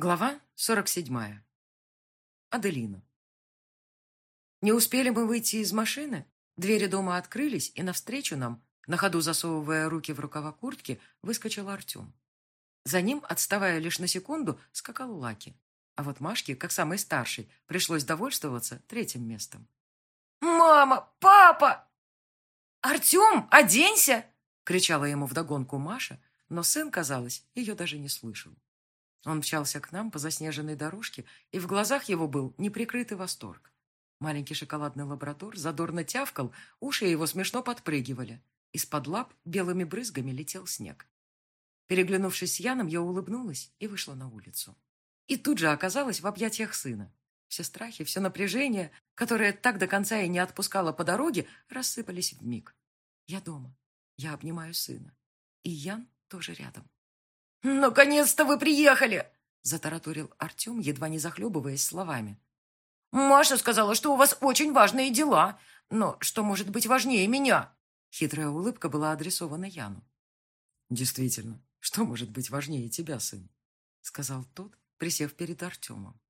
Глава 47. Аделина. Не успели мы выйти из машины, двери дома открылись, и навстречу нам, на ходу засовывая руки в рукава куртки, выскочил Артем. За ним, отставая лишь на секунду, скакал Лаки. А вот Машке, как самой старшей, пришлось довольствоваться третьим местом. «Мама! Папа!» «Артем, оденься!» — кричала ему вдогонку Маша, но сын, казалось, ее даже не слышал. Он мчался к нам по заснеженной дорожке, и в глазах его был неприкрытый восторг. Маленький шоколадный лабрадор задорно тявкал, уши его смешно подпрыгивали. Из-под лап белыми брызгами летел снег. Переглянувшись с Яном, я улыбнулась и вышла на улицу. И тут же оказалась в объятиях сына. Все страхи, все напряжение, которое так до конца и не отпускало по дороге, рассыпались в миг. Я дома. Я обнимаю сына. И Ян тоже рядом. «Наконец-то вы приехали!» — затараторил Артем, едва не захлебываясь словами. «Маша сказала, что у вас очень важные дела. Но что может быть важнее меня?» Хитрая улыбка была адресована Яну. «Действительно, что может быть важнее тебя, сын?» — сказал тот, присев перед Артемом.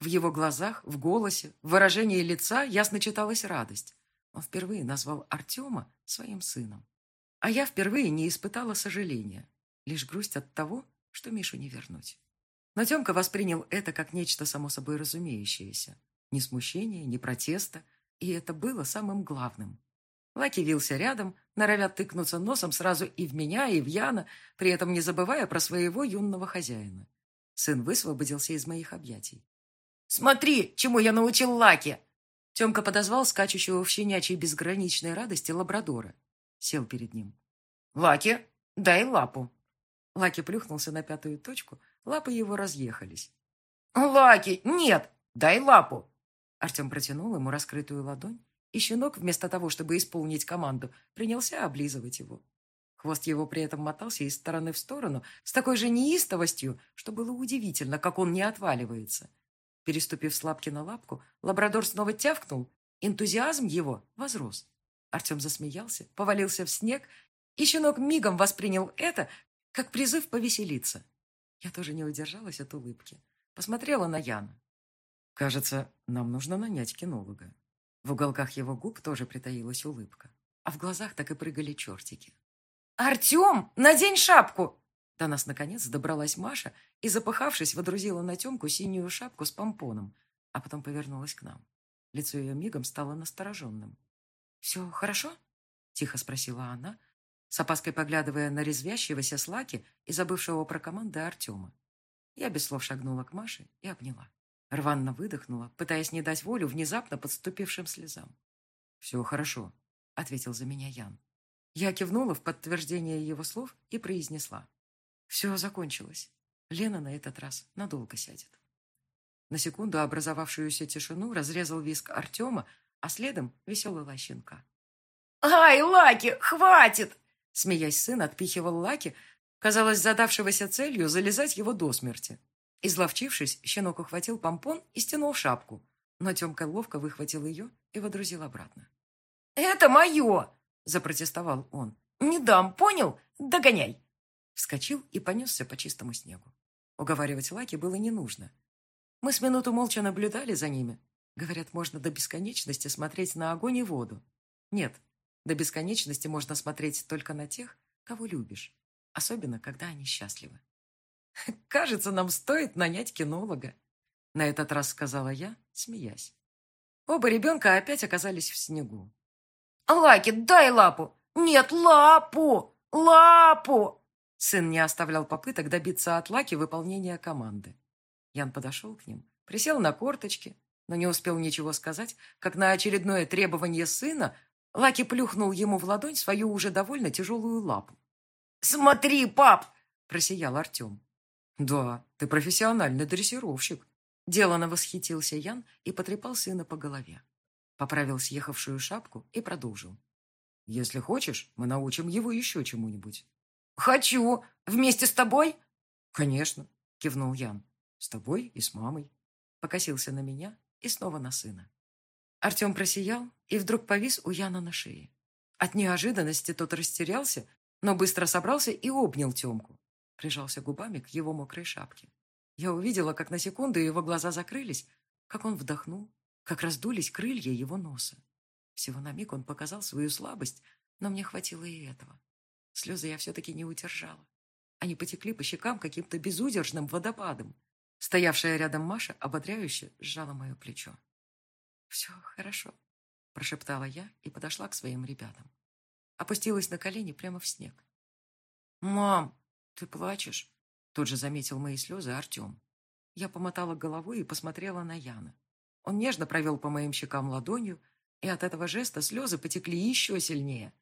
В его глазах, в голосе, в выражении лица ясно читалась радость. Он впервые назвал Артема своим сыном. А я впервые не испытала сожаления. Лишь грусть от того, что Мишу не вернуть. Но Темка воспринял это как нечто само собой разумеющееся. Ни смущения, ни протеста. И это было самым главным. Лаки вился рядом, норовя тыкнуться носом сразу и в меня, и в Яна, при этом не забывая про своего юного хозяина. Сын высвободился из моих объятий. «Смотри, чему я научил Лаки!» Темка подозвал скачущего в щенячьей безграничной радости лабрадора. Сел перед ним. «Лаки, дай лапу!» Лаки плюхнулся на пятую точку, лапы его разъехались. «Лаки, нет! Дай лапу!» Артем протянул ему раскрытую ладонь, и щенок, вместо того, чтобы исполнить команду, принялся облизывать его. Хвост его при этом мотался из стороны в сторону с такой же неистовостью, что было удивительно, как он не отваливается. Переступив с лапки на лапку, лабрадор снова тявкнул. Энтузиазм его возрос. Артем засмеялся, повалился в снег, и щенок мигом воспринял это как призыв повеселиться. Я тоже не удержалась от улыбки. Посмотрела на Яна. Кажется, нам нужно нанять кинолога. В уголках его губ тоже притаилась улыбка, а в глазах так и прыгали чертики. «Артем, надень шапку!» До нас, наконец, добралась Маша и, запыхавшись, водрузила на Темку синюю шапку с помпоном, а потом повернулась к нам. Лицо ее мигом стало настороженным. «Все хорошо?» — тихо спросила она, с опаской поглядывая на резвящегося Слаки и забывшего про команды Артема. Я без слов шагнула к Маше и обняла. Рванно выдохнула, пытаясь не дать волю внезапно подступившим слезам. «Все хорошо», — ответил за меня Ян. Я кивнула в подтверждение его слов и произнесла. «Все закончилось. Лена на этот раз надолго сядет». На секунду образовавшуюся тишину разрезал виск Артема, а следом веселый лощинка. «Ай, Лаки, хватит!» Смеясь, сын отпихивал Лаки, казалось, задавшегося целью залезать его до смерти. Изловчившись, щенок ухватил помпон и стянул шапку, но Темка ловко выхватил ее и водрузил обратно. «Это мое!» – запротестовал он. «Не дам, понял? Догоняй!» Вскочил и понесся по чистому снегу. Уговаривать Лаки было не нужно. Мы с минуту молча наблюдали за ними. Говорят, можно до бесконечности смотреть на огонь и воду. Нет, до бесконечности можно смотреть только на тех, кого любишь, особенно когда они счастливы. «Кажется, нам стоит нанять кинолога», — на этот раз сказала я, смеясь. Оба ребенка опять оказались в снегу. «Лаки, дай лапу! Нет, лапу! Лапу!» Сын не оставлял попыток добиться от Лаки выполнения команды. Ян подошел к ним, присел на корточки, но не успел ничего сказать, как на очередное требование сына Лаки плюхнул ему в ладонь свою уже довольно тяжелую лапу. «Смотри, пап!» – просиял Артем. «Да, ты профессиональный дрессировщик», – делано восхитился Ян и потрепал сына по голове. Поправил съехавшую шапку и продолжил. «Если хочешь, мы научим его еще чему-нибудь». «Хочу! Вместе с тобой?» «Конечно», – кивнул Ян. «С тобой и с мамой». Покосился на меня и снова на сына. Артем просиял и вдруг повис у Яна на шее. От неожиданности тот растерялся, но быстро собрался и обнял Темку. Прижался губами к его мокрой шапке. Я увидела, как на секунду его глаза закрылись, как он вдохнул, как раздулись крылья его носа. Всего на миг он показал свою слабость, но мне хватило и этого. Слезы я все-таки не удержала. Они потекли по щекам каким-то безудержным водопадом. Стоявшая рядом Маша ободряюще сжала мое плечо. «Все хорошо», – прошептала я и подошла к своим ребятам. Опустилась на колени прямо в снег. «Мам, ты плачешь?» Тут же заметил мои слезы Артем. Я помотала головой и посмотрела на Яна. Он нежно провел по моим щекам ладонью, и от этого жеста слезы потекли еще сильнее.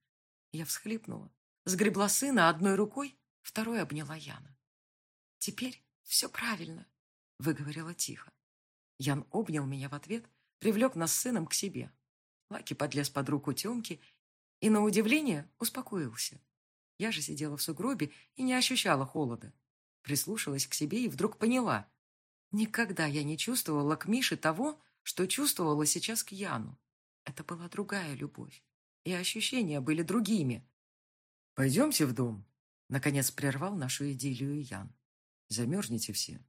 Я всхлипнула, сгребла сына одной рукой, второй обняла Яна. «Теперь все правильно», — выговорила тихо. Ян обнял меня в ответ, привлек нас с сыном к себе. Лаки подлез под руку Темки и, на удивление, успокоился. Я же сидела в сугробе и не ощущала холода. Прислушалась к себе и вдруг поняла. Никогда я не чувствовала к Мише того, что чувствовала сейчас к Яну. Это была другая любовь. И ощущения были другими. «Пойдемте в дом», — наконец прервал нашу идиллию Ян. «Замерзнете все».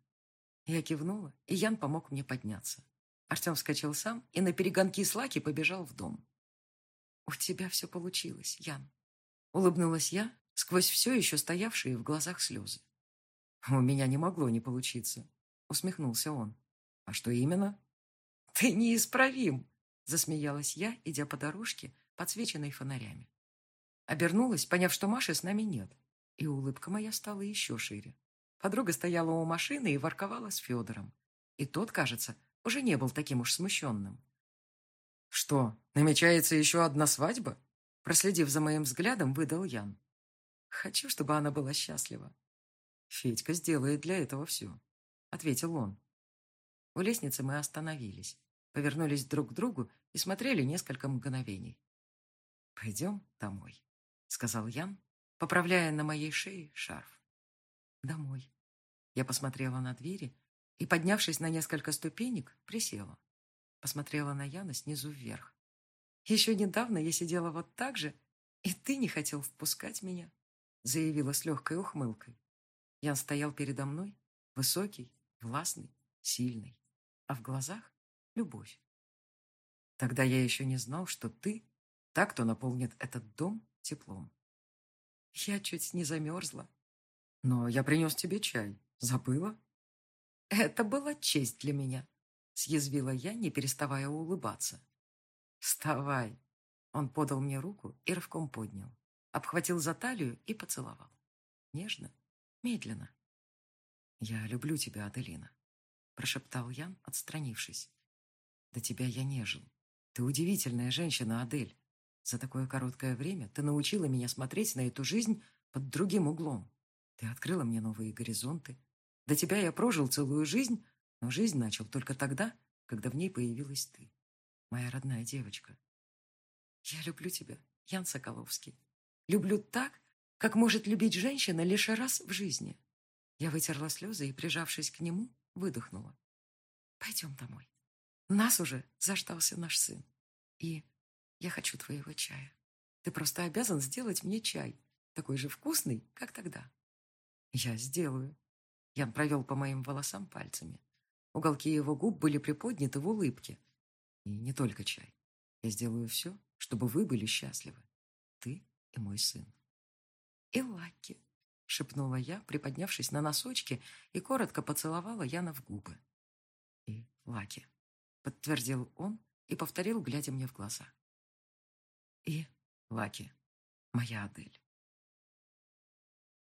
Я кивнула, и Ян помог мне подняться. Артем вскочил сам и на перегонки с Лаки побежал в дом. «У тебя все получилось, Ян», — улыбнулась я сквозь все еще стоявшие в глазах слезы. «У меня не могло не получиться», — усмехнулся он. «А что именно?» «Ты неисправим!» Засмеялась я, идя по дорожке, подсвеченной фонарями. Обернулась, поняв, что Маши с нами нет, и улыбка моя стала еще шире. Подруга стояла у машины и ворковала с Федором. И тот, кажется, уже не был таким уж смущенным. «Что, намечается еще одна свадьба?» Проследив за моим взглядом, выдал Ян. «Хочу, чтобы она была счастлива». «Федька сделает для этого все», — ответил он. У лестницы мы остановились повернулись друг к другу и смотрели несколько мгновений. «Пойдем домой», — сказал Ян, поправляя на моей шее шарф. «Домой». Я посмотрела на двери и, поднявшись на несколько ступенек, присела. Посмотрела на Яна снизу вверх. «Еще недавно я сидела вот так же, и ты не хотел впускать меня», заявила с легкой ухмылкой. Ян стоял передо мной, высокий, властный, сильный, а в глазах любовь. Тогда я еще не знал, что ты так, кто наполнит этот дом теплом. Я чуть не замерзла. Но я принес тебе чай. Забыла? Это была честь для меня, съязвила я, не переставая улыбаться. Вставай. Он подал мне руку и рывком поднял. Обхватил за талию и поцеловал. Нежно, медленно. «Я люблю тебя, Аделина», — прошептал Ян, отстранившись. До тебя я не жил. Ты удивительная женщина, Адель. За такое короткое время ты научила меня смотреть на эту жизнь под другим углом. Ты открыла мне новые горизонты. До тебя я прожил целую жизнь, но жизнь начал только тогда, когда в ней появилась ты, моя родная девочка. Я люблю тебя, Ян Соколовский. Люблю так, как может любить женщина лишь раз в жизни. Я вытерла слезы и, прижавшись к нему, выдохнула. Пойдем домой. Нас уже заждался наш сын. И я хочу твоего чая. Ты просто обязан сделать мне чай, такой же вкусный, как тогда. Я сделаю. Ян провел по моим волосам пальцами. Уголки его губ были приподняты в улыбке. И не только чай. Я сделаю все, чтобы вы были счастливы. Ты и мой сын. И Лаки, шепнула я, приподнявшись на носочки и коротко поцеловала Яна в губы. И Лаки подтвердил он и повторил, глядя мне в глаза. И Лаки, моя Адель.